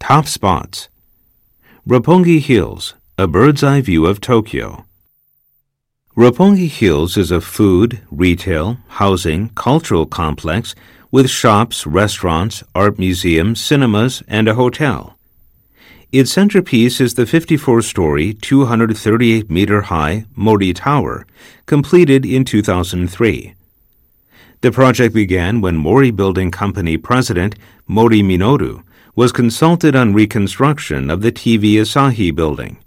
Top spots Roppongi Hills, a bird's eye view of Tokyo. Roppongi Hills is a food, retail, housing, cultural complex with shops, restaurants, art museums, cinemas, and a hotel. Its centerpiece is the 54 story, 238 meter high Mori Tower, completed in 2003. The project began when Mori Building Company president Mori Minoru was consulted on reconstruction of the TV Asahi building.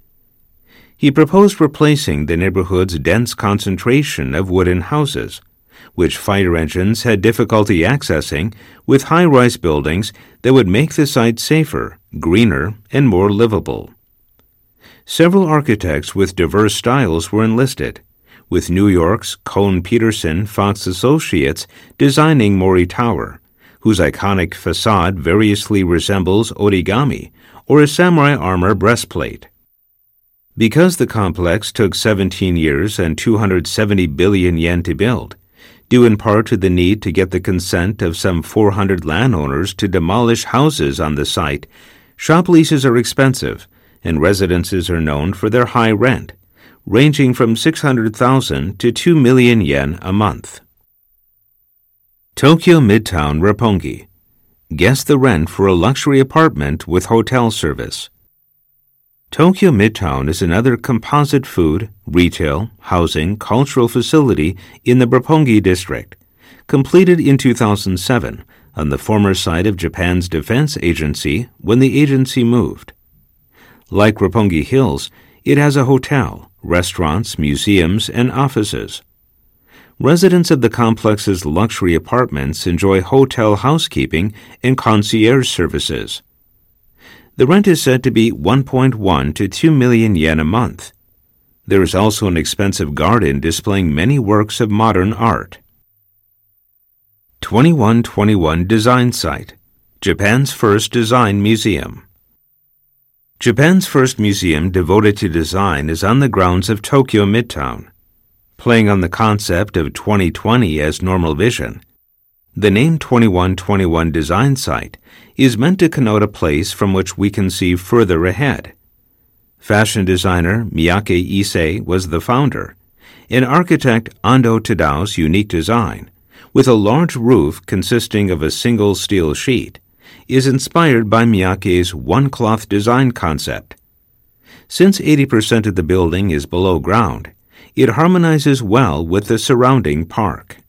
He proposed replacing the neighborhood's dense concentration of wooden houses, which fire engines had difficulty accessing, with high rise buildings that would make the site safer, greener, and more livable. Several architects with diverse styles were enlisted, with New York's Kohn Pedersen Fox Associates designing Mori Tower, whose iconic facade variously resembles origami or a samurai armor breastplate. Because the complex took 17 years and 270 billion yen to build, due in part to the need to get the consent of some 400 landowners to demolish houses on the site, shop leases are expensive and residences are known for their high rent, ranging from 600,000 to 2 million yen a month. Tokyo Midtown Roppongi. Guess the rent for a luxury apartment with hotel service. Tokyo Midtown is another composite food, retail, housing, cultural facility in the Roppongi district, completed in 2007 on the former site of Japan's defense agency when the agency moved. Like Roppongi Hills, it has a hotel, restaurants, museums, and offices. Residents of the complex's luxury apartments enjoy hotel housekeeping and concierge services. The rent is said to be 1.1 to 2 million yen a month. There is also an expensive garden displaying many works of modern art. 2121 Design Sight Japan's first design museum. Japan's first museum devoted to design is on the grounds of Tokyo Midtown. Playing on the concept of 2020 as normal vision, the name 2121 Design Sight is meant to connote a place from which we can see further ahead. Fashion designer Miyake Issei was the founder, and architect Ando Tadao's unique design, with a large roof consisting of a single steel sheet, is inspired by Miyake's one cloth design concept. Since 80% of the building is below ground, it harmonizes well with the surrounding park.